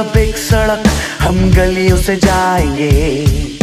अब एक सड़क हम गलियों से जाएँगे।